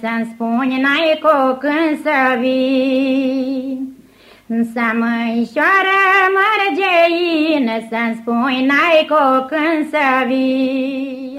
Să-mi spuni n-ai cu când să vii. Să măișoară mărgeină Să-mi spui n-ai cu când să vii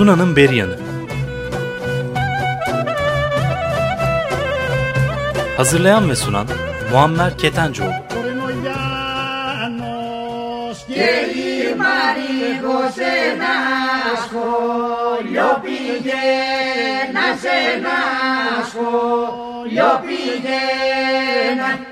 Tuna'nın Beri Hazırlayan ve sunan Muammer Ketencoğlu. Yo pillé, nace nasco, yo pillé, Sevgili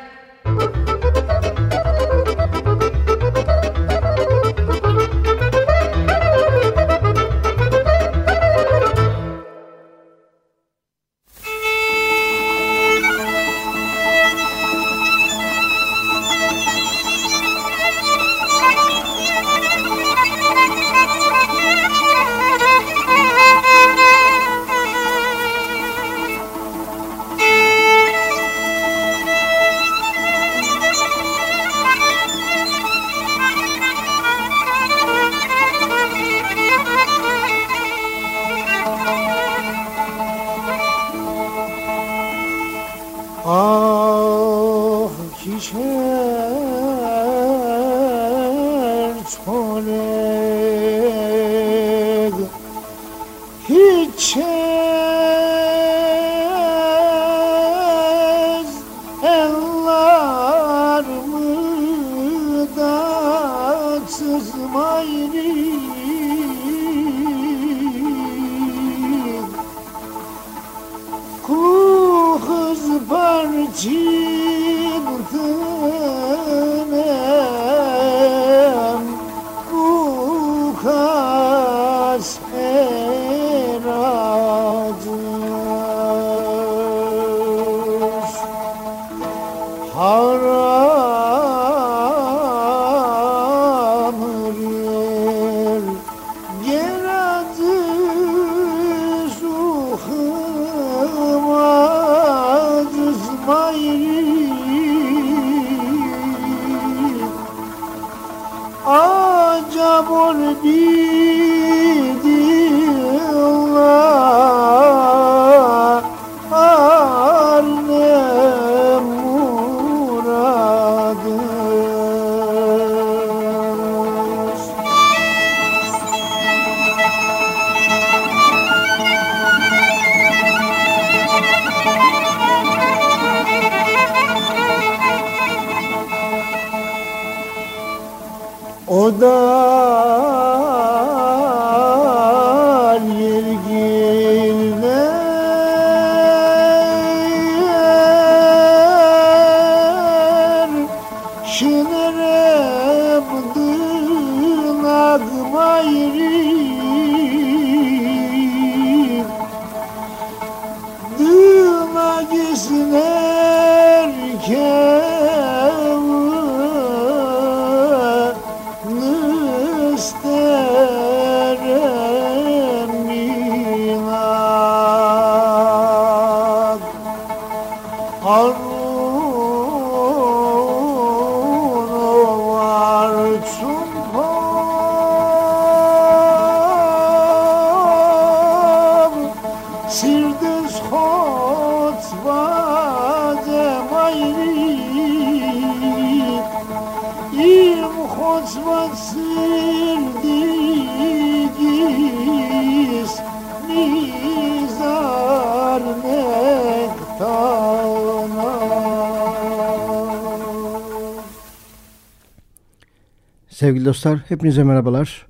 dostlar, hepinize merhabalar.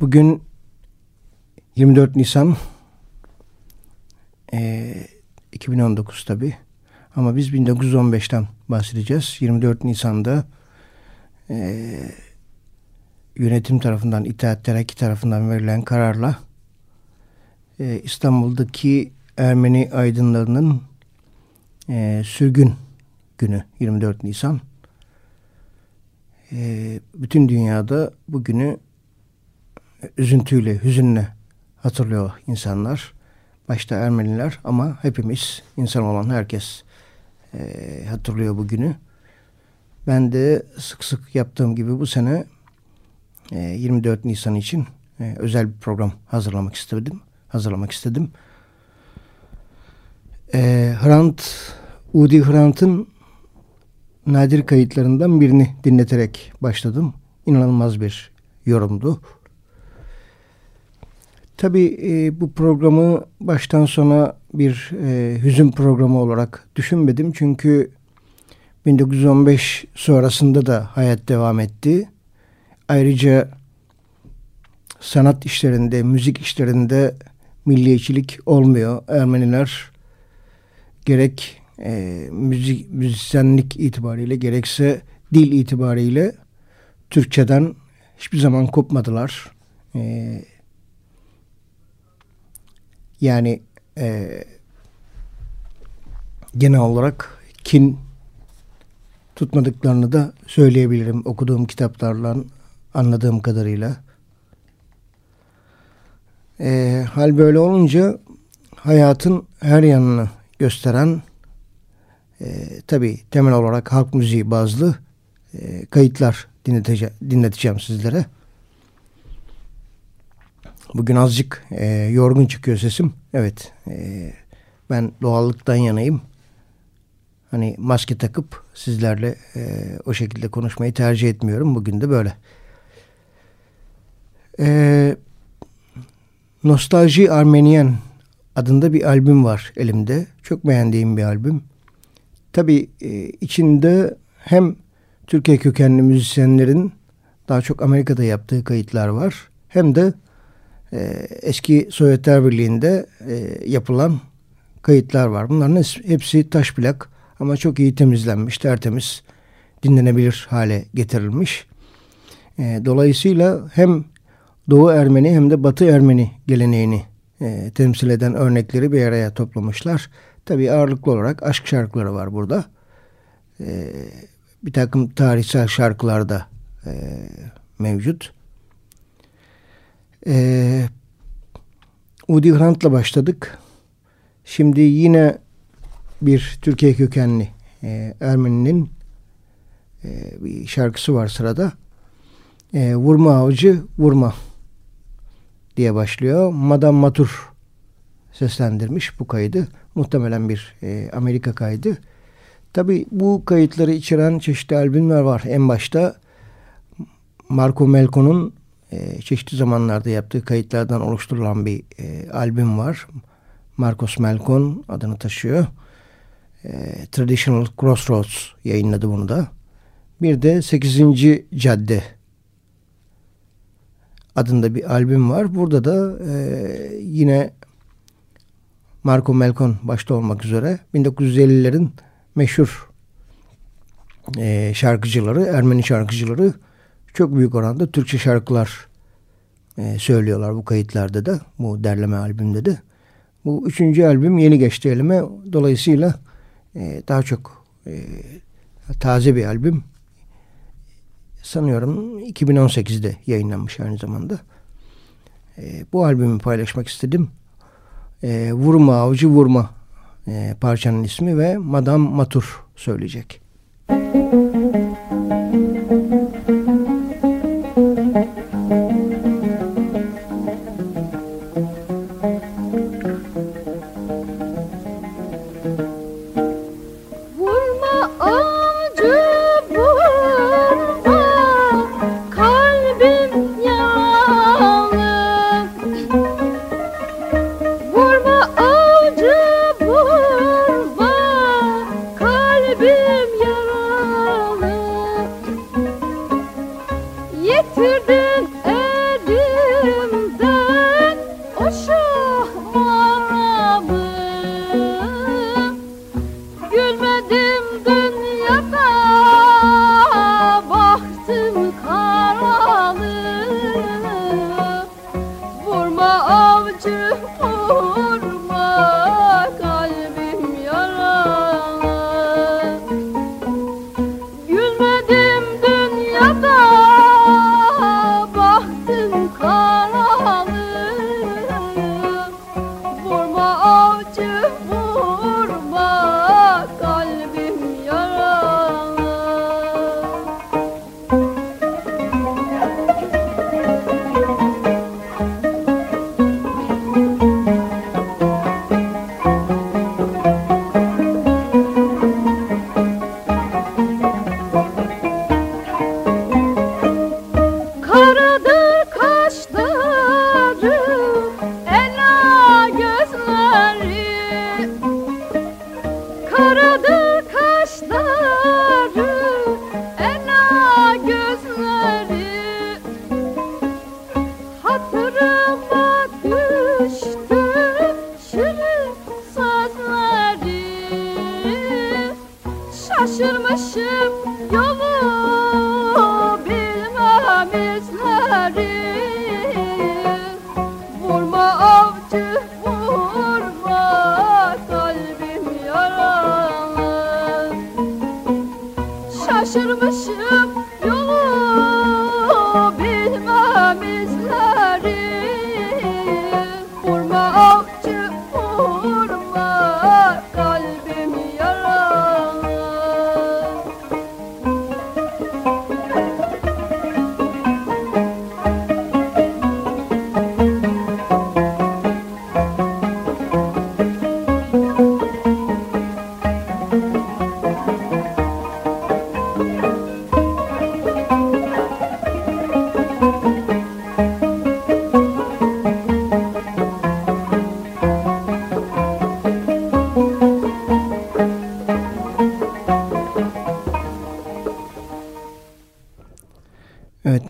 Bugün 24 Nisan e, 2019 tabi. Ama biz 1915'ten bahsedeceğiz. 24 Nisan'da e, yönetim tarafından, İttihat Terakki tarafından verilen kararla e, İstanbul'daki Ermeni aydınlarının e, sürgün günü 24 Nisan. E, bütün dünyada bugünü üzüntüyle, hüzünle hatırlıyor insanlar. Başta Ermeniler ama hepimiz, insan olan herkes e, hatırlıyor bugünü. Ben de sık sık yaptığım gibi bu sene e, 24 Nisan için e, özel bir program hazırlamak istedim. Hazırlamak istedim. E, Hrant, Udi Hrant'ın nadir kayıtlarından birini dinleterek başladım. İnanılmaz bir yorumdu. Tabii e, bu programı baştan sona bir e, hüzün programı olarak düşünmedim. Çünkü 1915 sonrasında da hayat devam etti. Ayrıca sanat işlerinde, müzik işlerinde milliyetçilik olmuyor. Ermeniler gerek e, müzik müzisyenlik itibariyle gerekse dil itibariyle Türkçeden hiçbir zaman kopmadılar. E, yani e, genel olarak kin tutmadıklarını da söyleyebilirim okuduğum kitaplarla anladığım kadarıyla. E, hal böyle olunca hayatın her yanını gösteren e, tabi temel olarak halk müziği bazlı e, kayıtlar dinleteceğim, dinleteceğim sizlere. Bugün azıcık e, yorgun çıkıyor sesim. Evet e, ben doğallıktan yanayım. Hani maske takıp sizlerle e, o şekilde konuşmayı tercih etmiyorum. Bugün de böyle. E, Nostalji Armenian adında bir albüm var elimde. Çok beğendiğim bir albüm. Tabii e, içinde hem Türkiye kökenli müzisyenlerin daha çok Amerika'da yaptığı kayıtlar var. Hem de e, eski Sovyetler Birliği'nde e, yapılan kayıtlar var. Bunların hepsi taş plak ama çok iyi temizlenmiş, tertemiz, dinlenebilir hale getirilmiş. E, dolayısıyla hem Doğu Ermeni hem de Batı Ermeni geleneğini e, temsil eden örnekleri bir araya toplamışlar. Tabii ağırlıklı olarak aşk şarkıları var burada. E, bir takım tarihsel şarkılar da e, mevcut. E, Udi Hrant'la başladık. Şimdi yine bir Türkiye kökenli e, Ermeni'nin e, bir şarkısı var sırada. E, vurma avcı vurma diye başlıyor. Madame Matur seslendirmiş bu kaydı. Muhtemelen bir e, Amerika kaydı. Tabi bu kayıtları içeren çeşitli albümler var. En başta Marco Melko'nun e, çeşitli zamanlarda yaptığı kayıtlardan oluşturulan bir e, albüm var. Marcos Melkon adını taşıyor. E, Traditional Crossroads yayınladı bunu da. Bir de 8. Cadde adında bir albüm var. Burada da e, yine Marco Melkon başta olmak üzere 1950'lerin meşhur e, şarkıcıları, Ermeni şarkıcıları çok büyük oranda Türkçe şarkılar e, söylüyorlar bu kayıtlarda da, bu derleme albümde de. Bu üçüncü albüm yeni geçti elime. Dolayısıyla e, daha çok e, taze bir albüm sanıyorum 2018'de yayınlanmış aynı zamanda. E, bu albümü paylaşmak istedim. E, vurma avcı vurma e, parçanın ismi ve Madame Matur söyleyecek. Müzik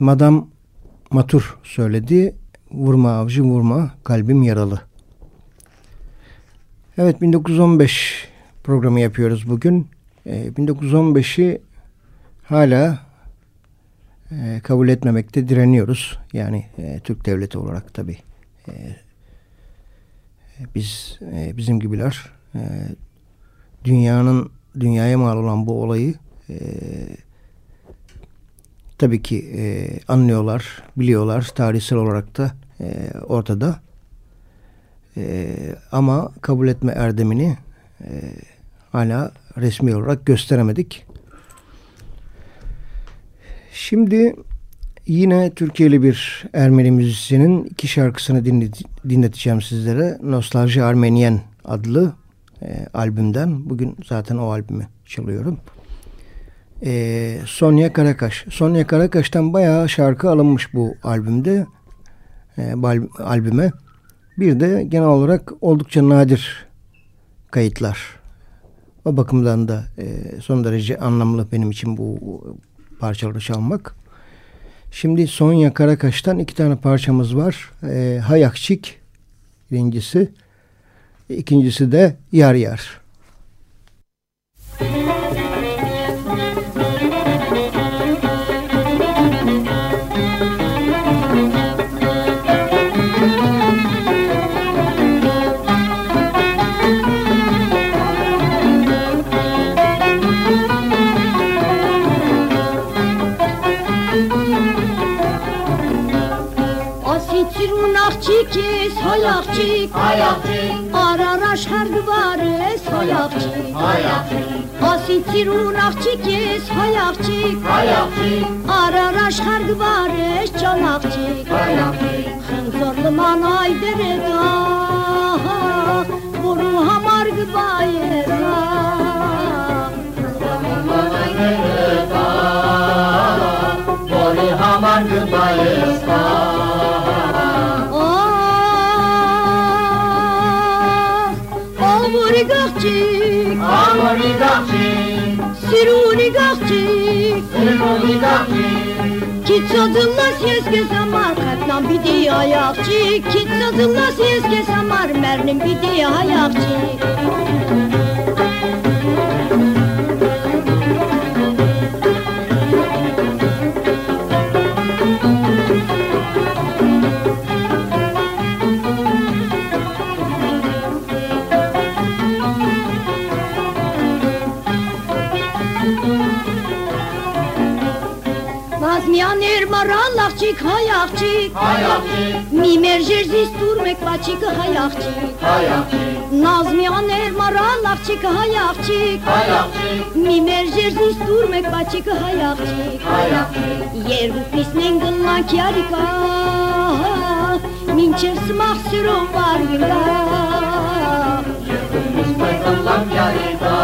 Evet Madam Matur söyledi. Vurma avcı vurma kalbim yaralı. Evet 1915 programı yapıyoruz bugün. E, 1915'i hala e, kabul etmemekte direniyoruz. Yani e, Türk devleti olarak tabi. E, biz e, bizim gibiler e, dünyanın dünyaya mal olan bu olayı e, tabii ki e, anlıyorlar, biliyorlar. Tarihsel olarak da e, ortada. E, ama kabul etme erdemini e, hala resmi olarak gösteremedik. Şimdi yine Türkiye'li bir Ermeni müzisyenin iki şarkısını dinleteceğim sizlere. Nostalji Armenien adlı e, albümden. Bugün zaten o albümü çalıyorum. E, Sonya Karakaş. Sonya Karakaş'tan bayağı şarkı alınmış bu albümde. E, albüme. Bir de genel olarak oldukça nadir kayıtlar. O bakımdan da e, son derece anlamlı benim için bu parçaları çalmak. Şimdi Sonya Karakaş'tan iki tane parçamız var. E, Hayakçik birincisi. İkincisi de Yar Yar. Hayakçık, hayakçık, arar aşkar duvarız, hayakçık, hayakçık. Asitirun akçıkız, hayakçık, hayakçık, arar aşkar duvarız, çalakçık, hayakçık. Hınzorlu manay dereda, bunu hamar gıbayera. Hınzorlu manay dereda, bunu hamar gıbayera. Gachik Amori gachik Siruni gachik Siruni gachik Kitsadıllas yezge zamar Katlan bidi ayakçık Kitsadıllas yezge zamar Mernim Մյան երմարան աղջիկ, հայ աղջիկ, հայ աղջիկ, մի մեր ժերզից տուր մեկ պաչիկը հայ աղջիկ, հայ աղջիկ, նազմյան երմարան աղջիկ, հայ աղջիկ, հայ աղջիկ, մի մեր ժերզից տուր մեկ պաչիկը հայ աղջիկ, հայ աղջիկ, երուպիսն են գլնակ յարիկա, մինչև սմախ սիրով բարգնա, երուպիսն են գլնակ յարիկա,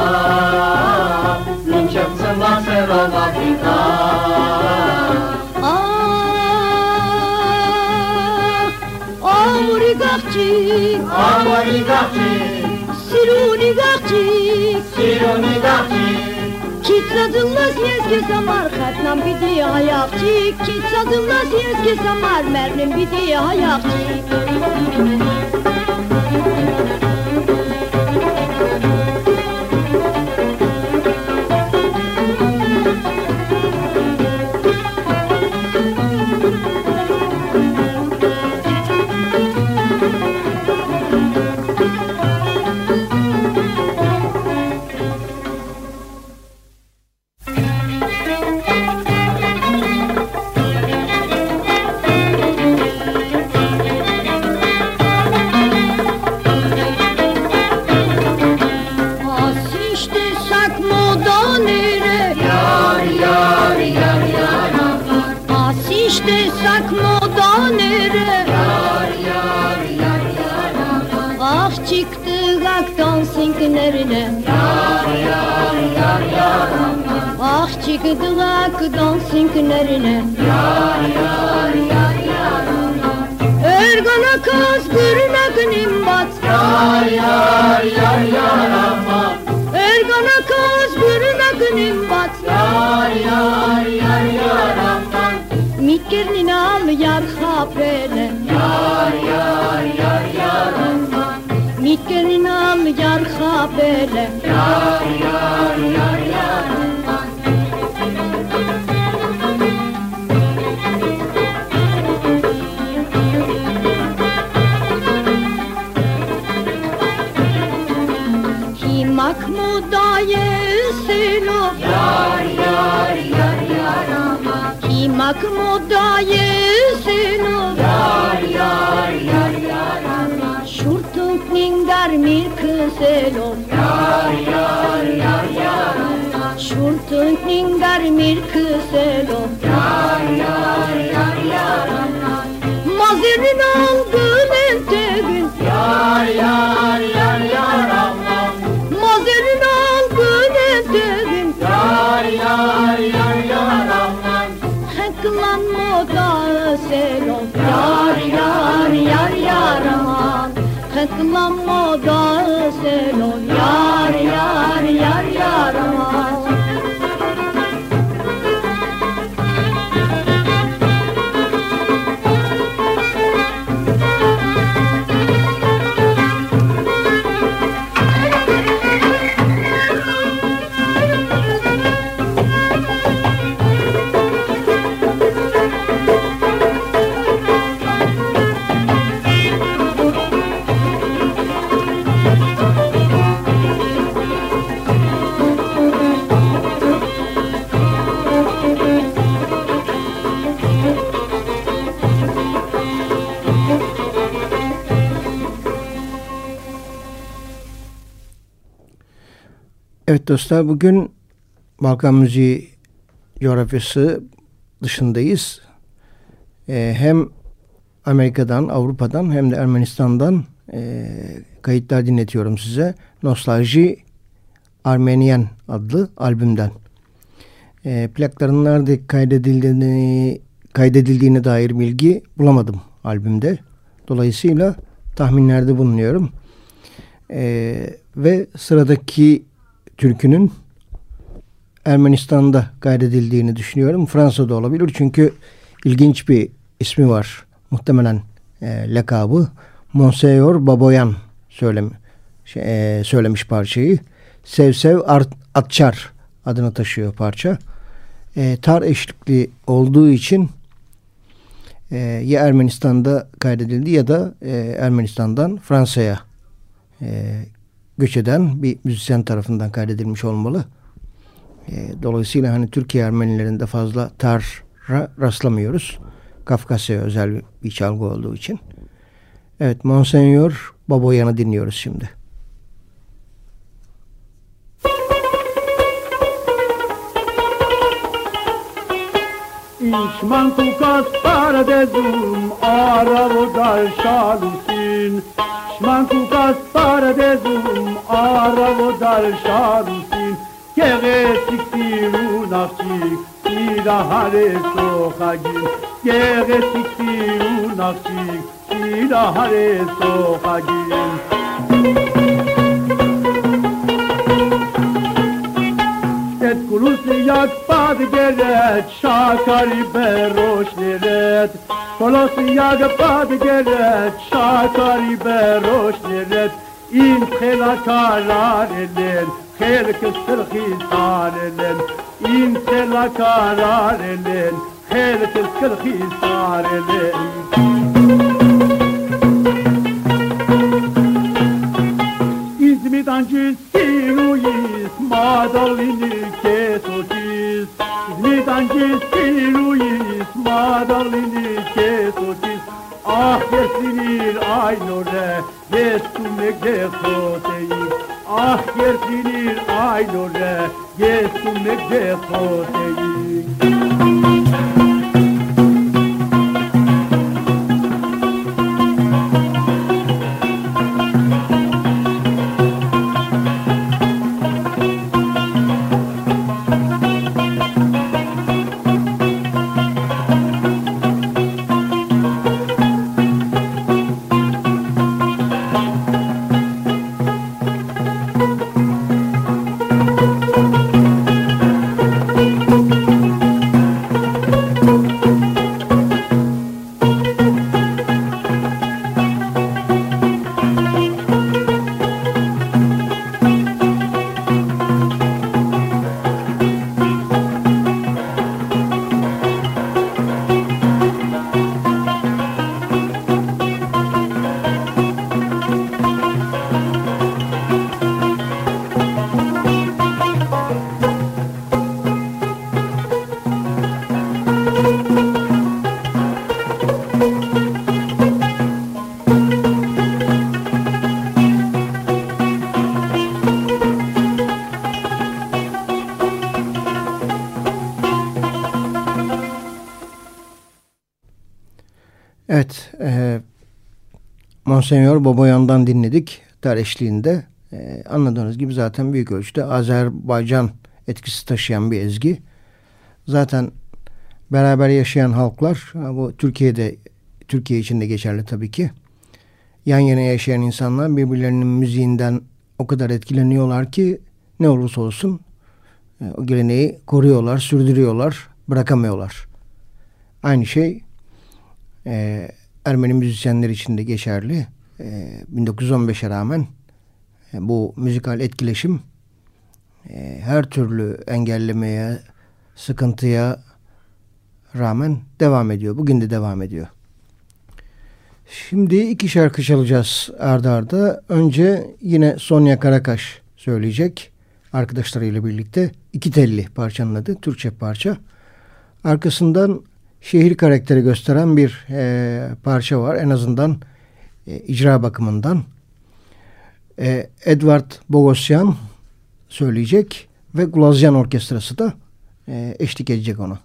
մինչև սմախ սիրով բարգնա, gachik Amari gachik Siruni gachik Siruni gachik Kitsadılmaz yezge zamar Xatnam bidi ayakçik Kitsadılmaz yezge zamar Mernim bidi Mikernin al yar hapele Yar yar yar yar. Aman Mikernin al yar hapele Yar yar yar yar. Aman Himak mu daye silo Yar yar yar yar. Aman Himak mu daye silo Yar yar yar yar aman Şurtuk ningar mir kıselo Yar yar yar yar. Aman Şurtuk ningar mir kıselo Yar yar yar yar. Aman Mazirin aldın entegün Yar yar yar yar. aman selon Yar yar yar yar aman Heklanma da selon Yar yar yar yar aman Evet dostlar bugün Balkan müziği coğrafyası dışındayız. Ee, hem Amerika'dan, Avrupa'dan hem de Ermenistan'dan e, kayıtlar dinletiyorum size. Nostalji Armenian adlı albümden. E, plakların nerede kaydedildiğini, kaydedildiğine dair bilgi bulamadım albümde. Dolayısıyla tahminlerde bulunuyorum. E, ve sıradaki türkünün Ermenistan'da kaydedildiğini düşünüyorum. Fransa'da olabilir çünkü ilginç bir ismi var. Muhtemelen e, lakabı. Monseyor Baboyan söylem, şey, e, söylemiş parçayı. Sev Sev Art, Atçar adını taşıyor parça. E, tar eşlikli olduğu için e, ya Ermenistan'da kaydedildi ya da e, Ermenistan'dan Fransa'ya e, göç eden bir müzisyen tarafından kaydedilmiş olmalı. E, dolayısıyla hani Türkiye Ermenilerinde fazla tara rastlamıyoruz. Kafkasya özel bir çalgı olduğu için. Evet Monsenyor Baboyan'ı dinliyoruz şimdi. شمسین من کوکاس پردزوم آرام و در شمسین که غیسیک تیرو نخچیک تیرا هر سوخگین که غیسیک تیرو نخچیک تیرا هر سوخگین Et kulusu yak باد گلد شاکاری به روش نرد کلاس یاگ باد گلد شاکاری به روش نرد این خیلا کارار لن خیل کسر خیسار لن این خیلا کارار لن خیل کسر خیسار لن İzmir'den cüssi ruyiz madalini kesuç Sanki Luis Madalini che sotis Ah yersinir ay nore Yestume che sotei Ah yersinir ay nore Yestume che sotei Monsenyor Babayan'dan dinledik dar eşliğinde. E, anladığınız gibi zaten büyük ölçüde Azerbaycan etkisi taşıyan bir ezgi. Zaten beraber yaşayan halklar, bu Türkiye'de, Türkiye için de geçerli tabii ki. Yan yana yaşayan insanlar birbirlerinin müziğinden o kadar etkileniyorlar ki ne olursa olsun e, o geleneği koruyorlar, sürdürüyorlar, bırakamıyorlar. Aynı şey e, Ermeni müzisyenler için de geçerli. E, 1915'e rağmen e, bu müzikal etkileşim e, her türlü engellemeye, sıkıntıya rağmen devam ediyor. Bugün de devam ediyor. Şimdi iki şarkı çalacağız arda arda. Önce yine Sonya Karakaş söyleyecek arkadaşlarıyla birlikte. İki telli parçanın adı. Türkçe parça. Arkasından şehir karakteri gösteren bir e, parça var. En azından e, icra bakımından. E, Edward Bogosyan söyleyecek ve Glazyan Orkestrası da e, eşlik edecek ona.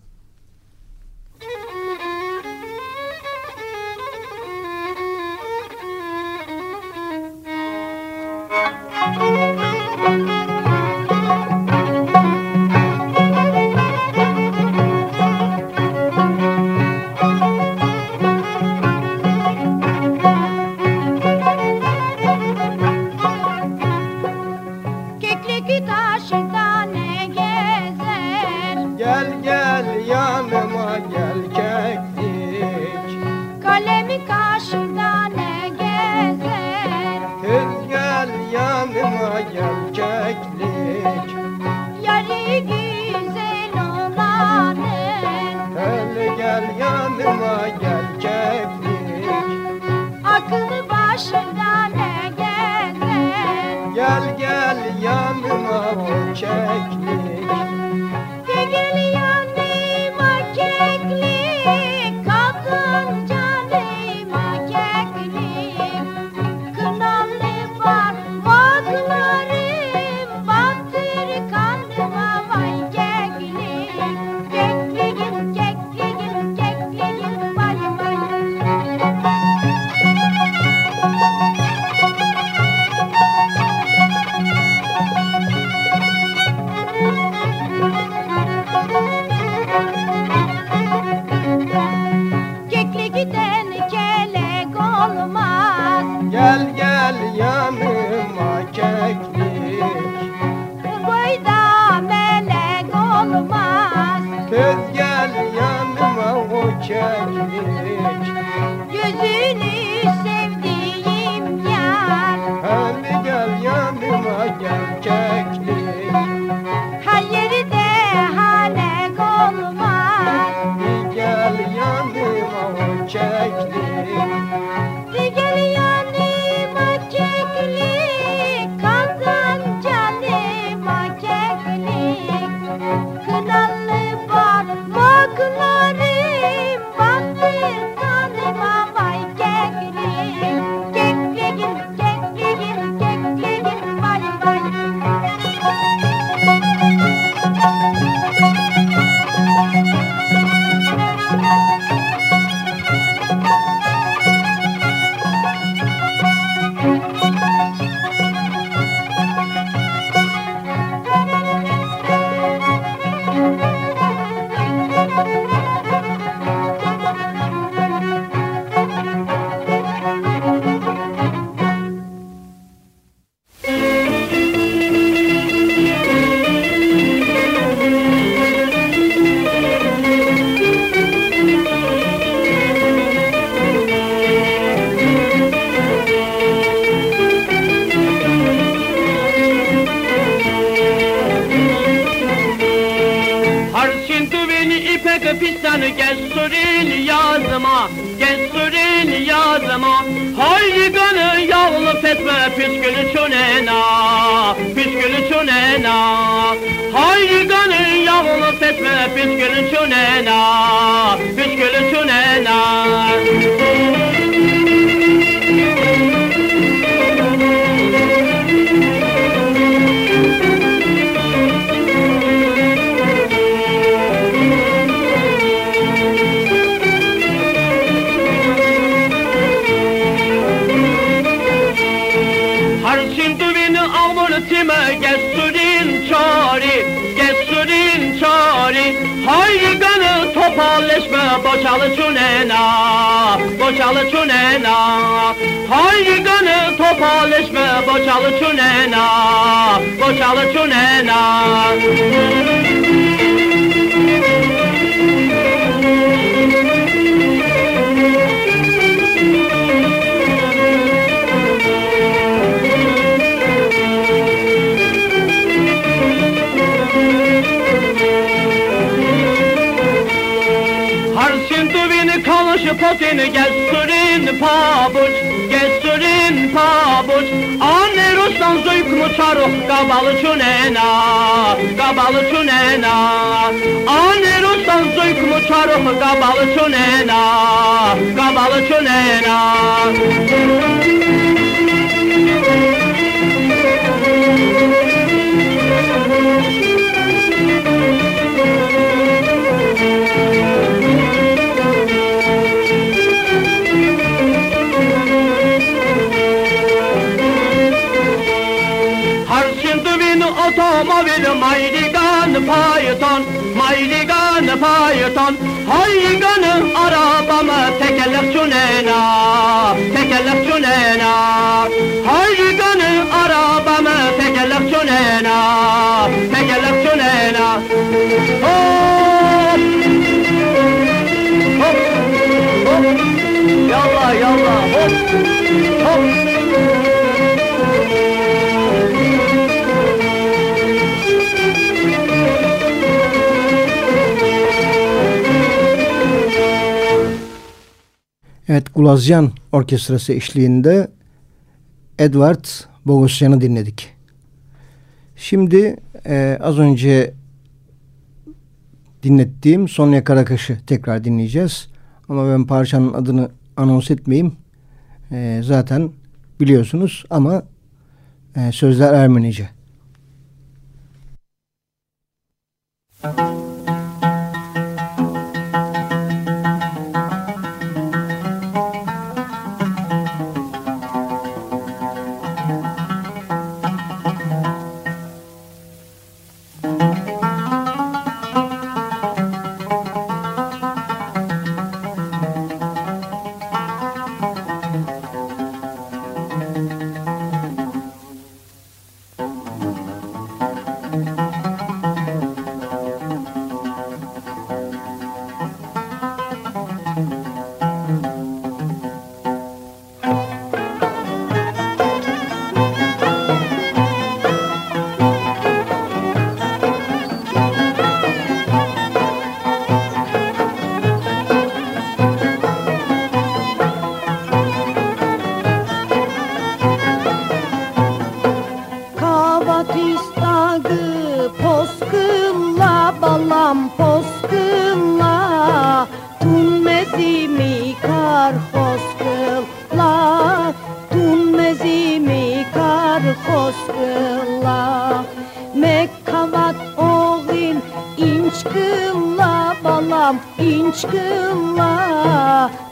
you 好的，兄弟。կաբալությունենա կաբալությունենա աներոն տանձոյք մոչարոխ կաբալությունենա կաբալությունենա Marathon. Hi, Inga! Evet Glazyan Orkestrası eşliğinde Edward Bogosyan'ı dinledik. Şimdi e, az önce dinlettiğim Sonya Karakaş'ı tekrar dinleyeceğiz. Ama ben parçanın adını anons etmeyeyim. E, zaten biliyorsunuz ama e, sözler Ermenice. Kavatistagı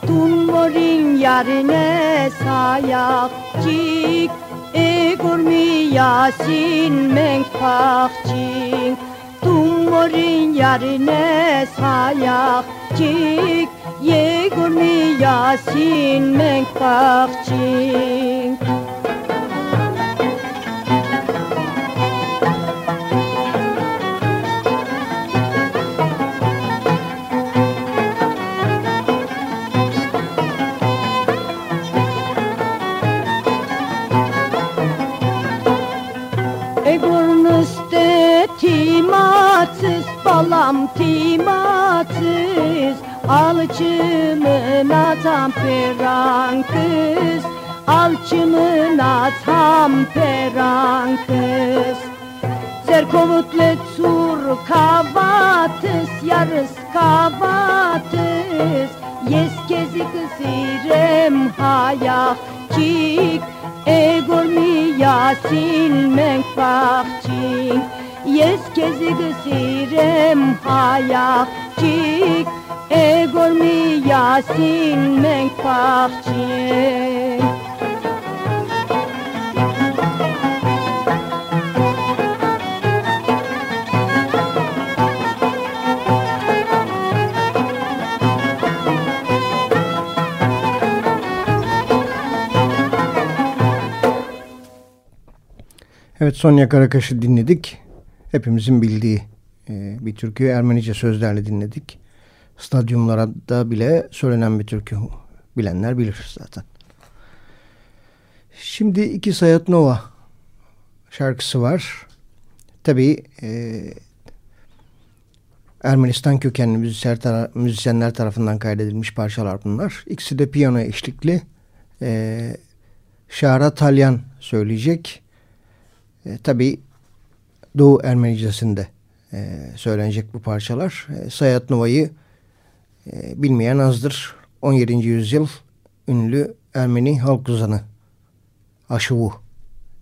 Tun morin yarine sayakcik Egor mi yasin menk pakcik Tumorin yarine sayakcik Yegor mi yasin menk Alçımına tam peran kız Alçımına tam peran tur kavatız Yarız kavatız Yes kezi kızirem hayak çik Egor mi yasin menk bakçik Yes hayak çik Egor mi yasin menk bakçik Evet Sonya Karakaş'ı dinledik. Hepimizin bildiği e, bir türkü Ermenice sözlerle dinledik. Stadyumlarda bile söylenen bir türkü bilenler bilir zaten. Şimdi iki Sayat Nova şarkısı var. Tabii e, Ermenistan kökenli müzisyenler tarafından kaydedilmiş parçalar bunlar. İkisi de piyano eşlikli. E, Şara Talyan söyleyecek. E, tabii Doğu Ermenicesinde e, söylenecek bu parçalar. E, Sayat Nova'yı e, bilmeyen azdır. 17. yüzyıl ünlü Ermeni halk ozanı Aşuvu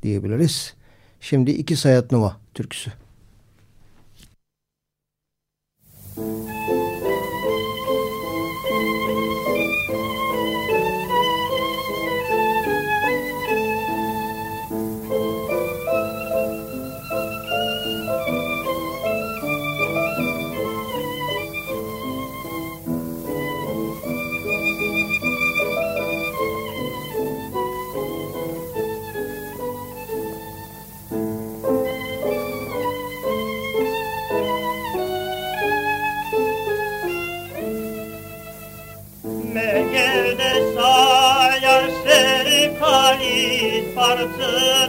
diyebiliriz. Şimdi iki Sayat Nova türküsü. 是。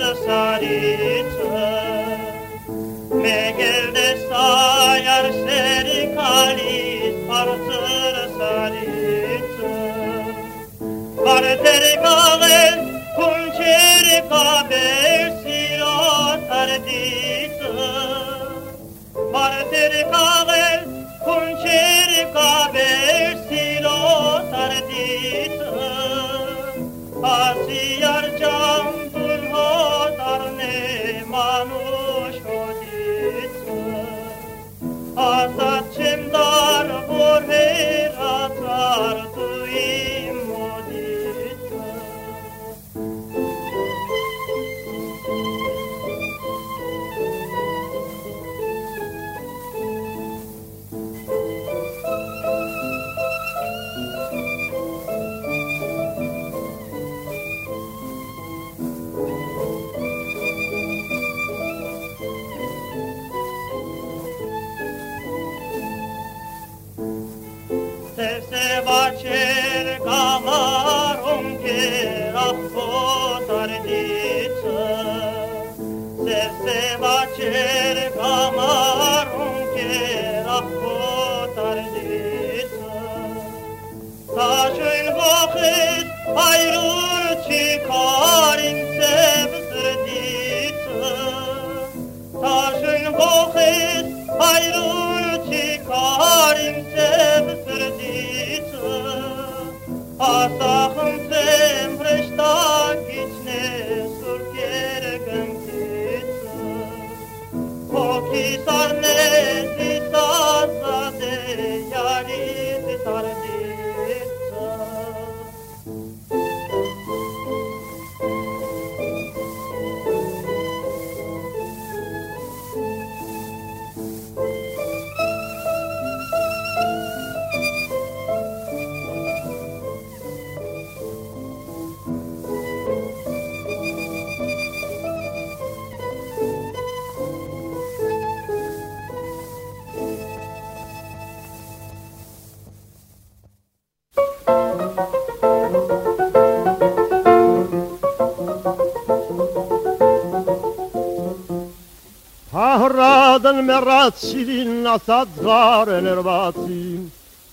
մեռած շիրին ասած վար էներվացի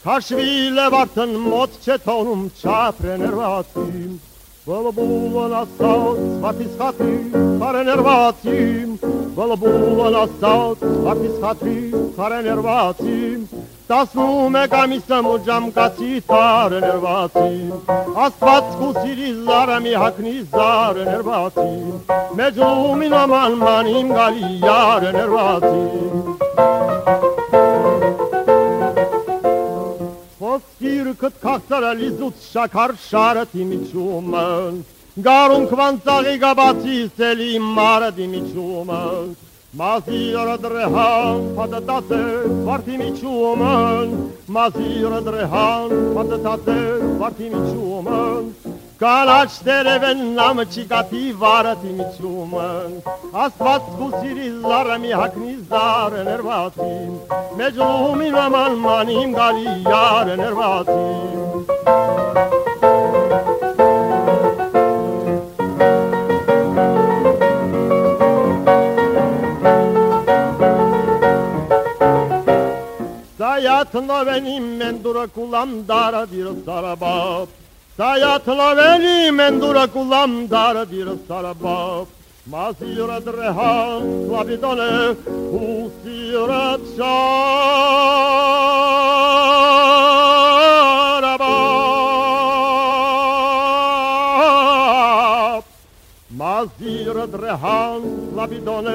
Հաշվի լեվարտն մոտ չէ թողնում չապր էներվացի Բլբուլն ասած հատիս խատրի վար էներվացի Բլբուլն ասած հատիս խատրի վար էներվացի Տասնում է կամիսը մոջամ կացի տարը ներվածին, աստված կուսիրի զարամի հակնի զարը ներվածին, մեջ լումին աման մանիմ գալի յարը ներվածին։ Ոսկիրքըտ կաղցարալի զուծ շակար շարը դիմիչումը, գարունքվան ծաղի գաբացի սելի մարը դիմիչումը, Մազիրը դրեհան պատտատե վարտի միջուոման Մազիրը դրեհան պատտատե վարտի միջուոման Կալաչ դերևեն նամը չիկատի վարատի միջուման Աստված գուսիրի զարը մի հակնի զարը ներվածիմ Մեջ լումին աման մանիմ գալի յարը ներվածիմ Thank you. Sayatına benim men dura kulam dara bir sarabab Sayatına benim men dura kulam dara bir sarabab Masirat rehan slabidone usirat şarabab սիրդ ռեհան լաբիդոնե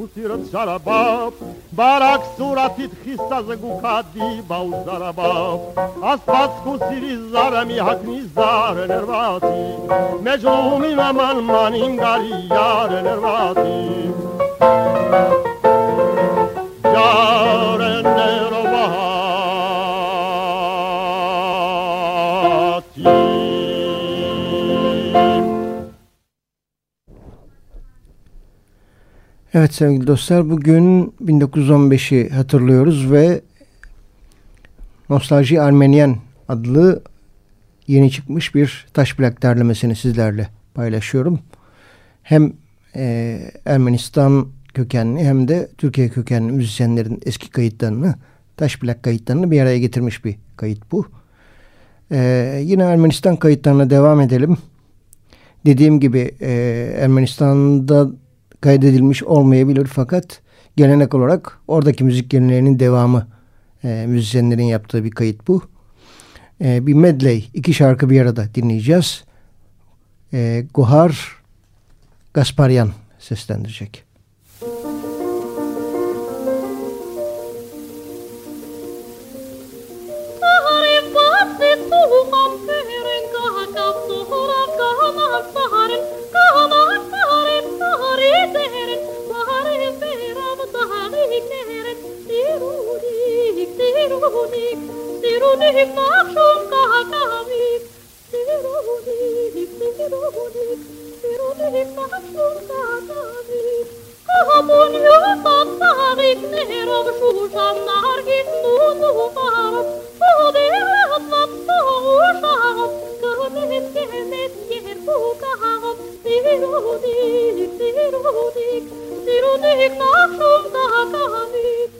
ու սիրդ շարաբապ բարակ սուրաթիդ խիստազը գուկադի բաու զարաբապ ասպաց կու սիրի զարը մի հակնի զարը ներվացի մեջ ումի մաման մանին գարի յարը ներվացի Յար Evet sevgili dostlar bugün 1915'i hatırlıyoruz ve Nostalji Armenyen adlı yeni çıkmış bir taş plak derlemesini sizlerle paylaşıyorum. Hem e, Ermenistan kökenli hem de Türkiye kökenli müzisyenlerin eski kayıtlarını, taş plak kayıtlarını bir araya getirmiş bir kayıt bu. E, yine Ermenistan kayıtlarına devam edelim. Dediğim gibi e, Ermenistan'da kaydedilmiş olmayabilir fakat gelenek olarak oradaki müzik geleneğinin devamı e, müzisyenlerin yaptığı bir kayıt bu. E, bir medley, iki şarkı bir arada dinleyeceğiz. E, Gohar Gasparyan seslendirecek. Veronik, Veronik, mach schon Katamik. Veronik, Veronik, Veronik, mach schon Katamik. Kahamon yusam tarik nerom shushan nargit nunu barab. Oderat vapto usharab, karonet kemet yer bukarab. Veronik, Veronik, Veronik, mach schon Katamik.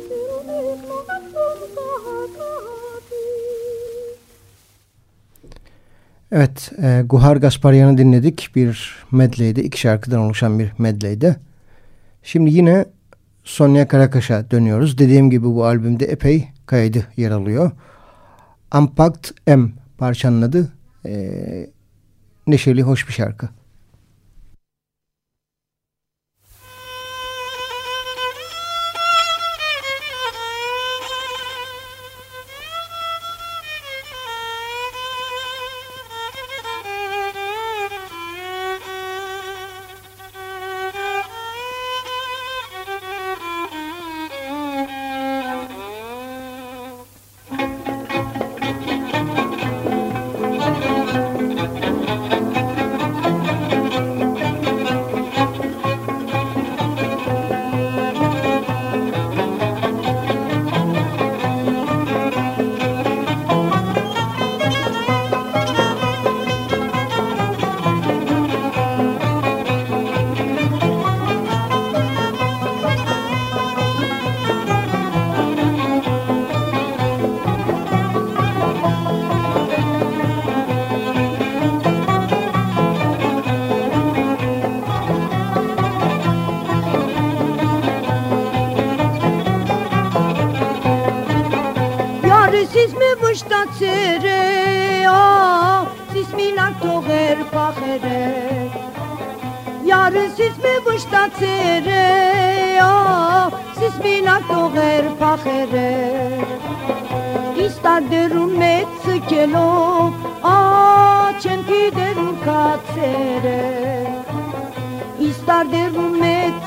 Evet, e, Guhar Gasparyan'ı dinledik. Bir medleydi, iki şarkıdan oluşan bir medleydi. Şimdi yine Sonya Karakaş'a dönüyoruz. Dediğim gibi bu albümde epey kaydı yer alıyor. Unpacked M parçanın adı. E, neşeli, hoş bir şarkı.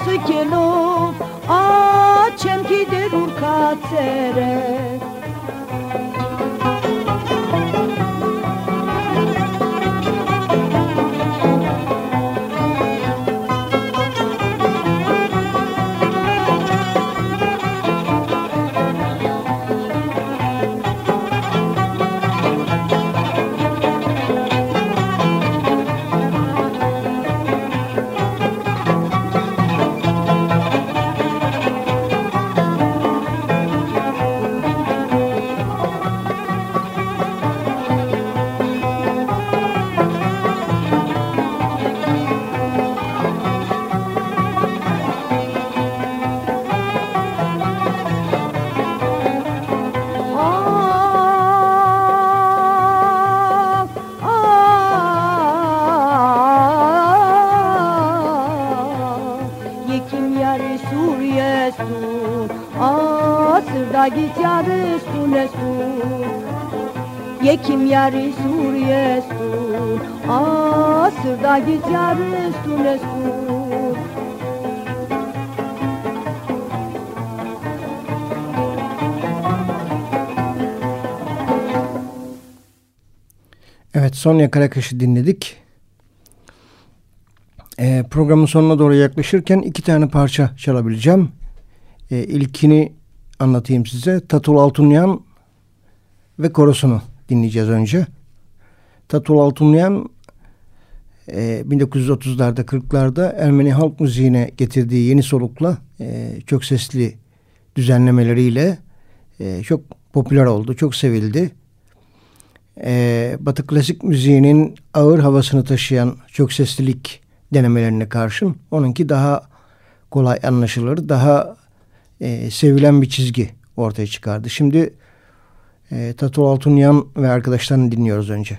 ծկելով, աչեմ գիտեր ուր կացերել Sonya Karakaş'ı dinledik. Ee, programın sonuna doğru yaklaşırken iki tane parça çalabileceğim. Ee, ilkini anlatayım size. Tatul Altunyan ve korosunu dinleyeceğiz önce. Tatul Altunyan e, 1930'larda 40'larda Ermeni halk müziğine getirdiği yeni solukla e, çok sesli düzenlemeleriyle e, çok popüler oldu, çok sevildi. E, Batı klasik müziğinin ağır havasını taşıyan çok seslilik denemelerine karşın onunki daha kolay anlaşılır, daha e, sevilen bir çizgi ortaya çıkardı. Şimdi e, Tatul Altunyan ve arkadaşlarını dinliyoruz önce.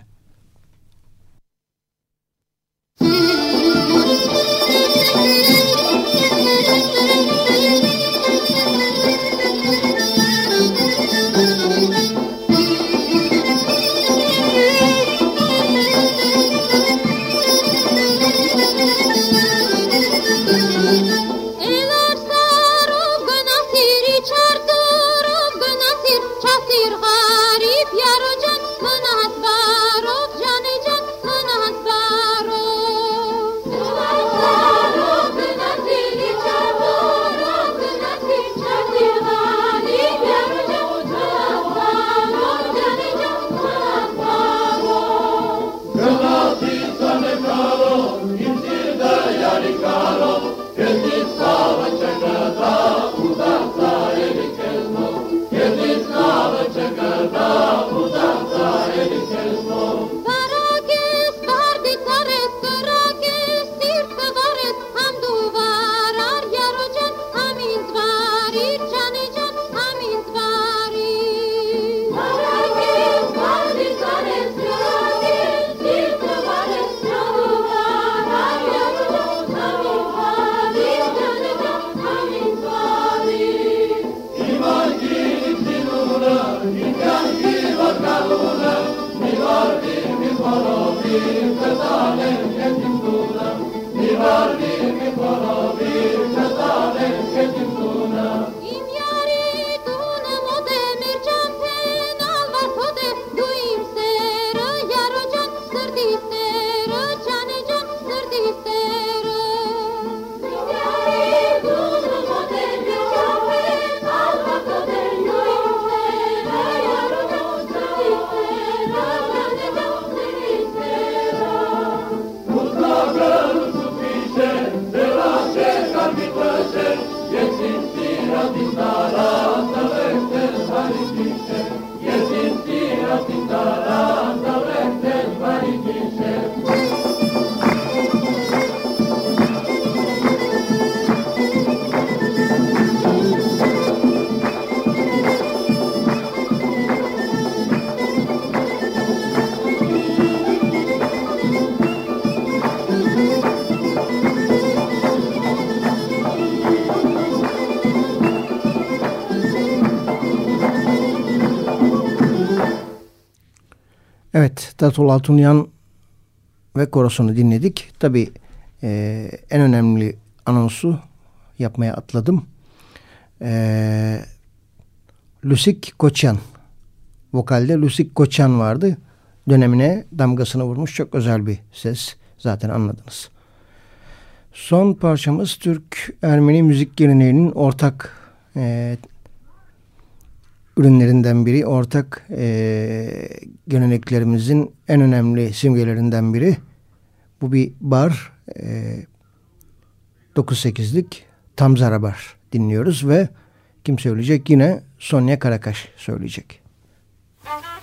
Tatol Altunyan ve korosunu dinledik. Tabi e, en önemli anonsu yapmaya atladım. E, Lusik Koçyan. Vokalde Lusik Koçyan vardı. Dönemine damgasını vurmuş çok özel bir ses. Zaten anladınız. Son parçamız Türk-Ermeni müzik geleneğinin ortak e, ürünlerinden biri. Ortak e, geleneklerimizin en önemli simgelerinden biri. Bu bir bar. E, 9-8'lik Tamzara Bar dinliyoruz ve kim söyleyecek? Yine Sonya Karakaş söyleyecek. Hamzara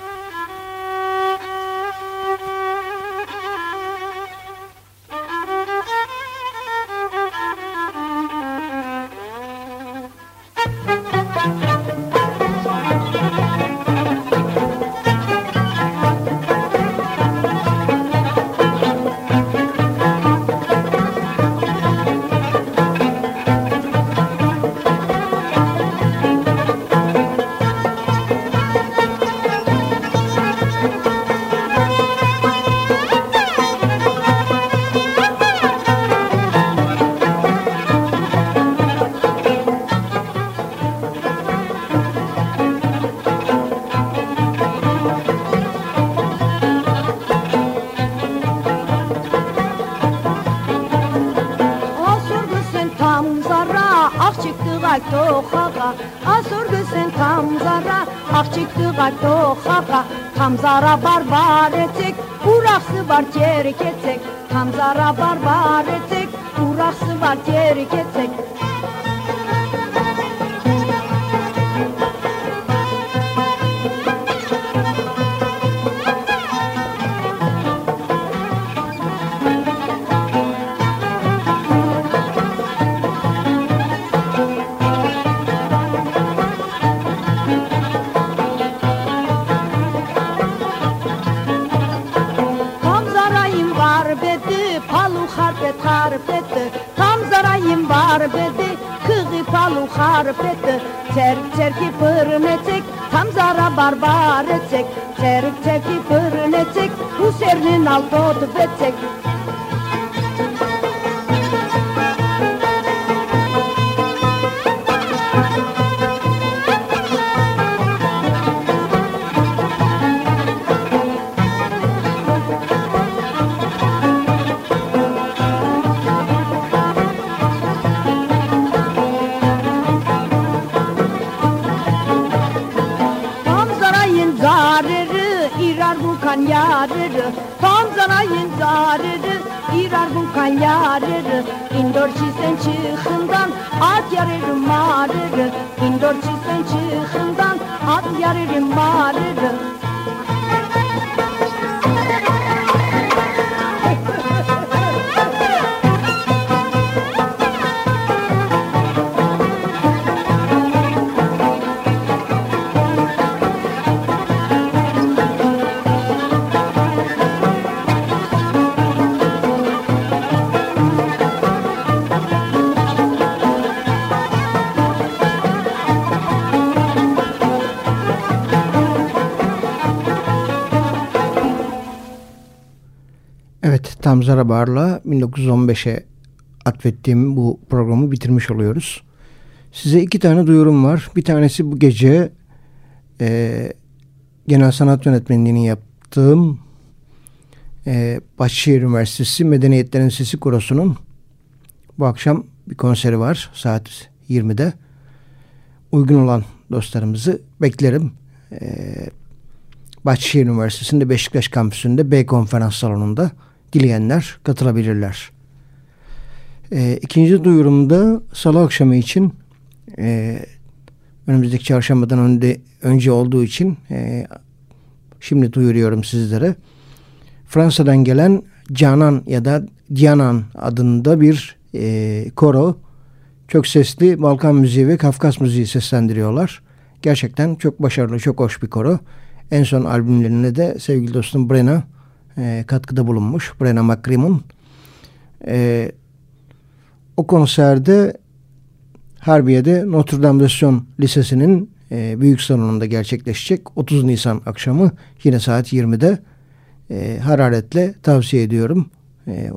harfeti Çerik çerki pırnetek Tam zara barbar etek Çerik çerki pırnetek Bu sernin altotu betek yarırı Tamzara Bar'la 1915'e atfettiğim bu programı bitirmiş oluyoruz. Size iki tane duyurum var. Bir tanesi bu gece e, Genel Sanat Yönetmenliğini yaptığım e, Bahçeşehir Üniversitesi Medeniyetlerin Sesi Korosu'nun bu akşam bir konseri var saat 20'de. Uygun olan dostlarımızı beklerim. E, Bahçeşehir Üniversitesi'nde Beşiktaş Kampüsü'nde B konferans salonunda dileyenler katılabilirler. E, ikinci duyurumda salı akşamı için e, önümüzdeki çarşambadan önde, önce olduğu için e, şimdi duyuruyorum sizlere. Fransa'dan gelen Canan ya da Dianan adında bir e, koro çok sesli Balkan müziği ve Kafkas müziği seslendiriyorlar. Gerçekten çok başarılı, çok hoş bir koro. En son albümlerine de sevgili dostum Brenna e, katkıda bulunmuş. Brenna McCrimmon. E, o konserde Harbiye'de Notre Dame de Sion Lisesi'nin e, büyük salonunda gerçekleşecek. 30 Nisan akşamı yine saat 20'de e, hararetle tavsiye ediyorum. E,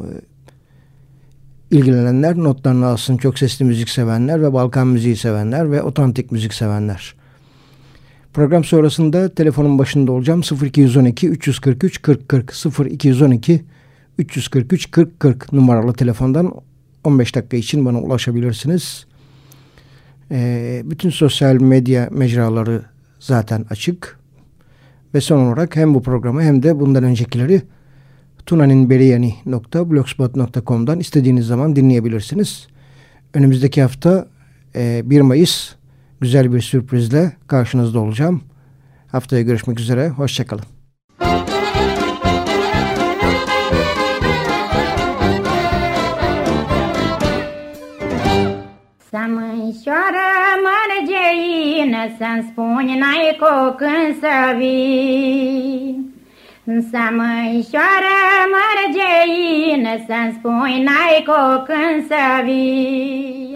ilgilenenler notlarını alsın. Çok sesli müzik sevenler ve Balkan müziği sevenler ve otantik müzik sevenler. Program sonrasında telefonun başında olacağım. 0212 343 40 40 0212 343 40 40 numaralı telefondan 15 dakika için bana ulaşabilirsiniz. Ee, bütün sosyal medya mecraları zaten açık. Ve son olarak hem bu programı hem de bundan öncekileri tunaninberiyani.blogspot.com'dan istediğiniz zaman dinleyebilirsiniz. Önümüzdeki hafta 1 Mayıs güzel bir sürprizle karşınızda olacağım. Haftaya görüşmek üzere. Hoşçakalın. Mânșoară mărgeină, Să-mi spuni n-ai cu când să vii. Să mânșoară mărgeină, Să-mi spuni n-ai cu când să vii.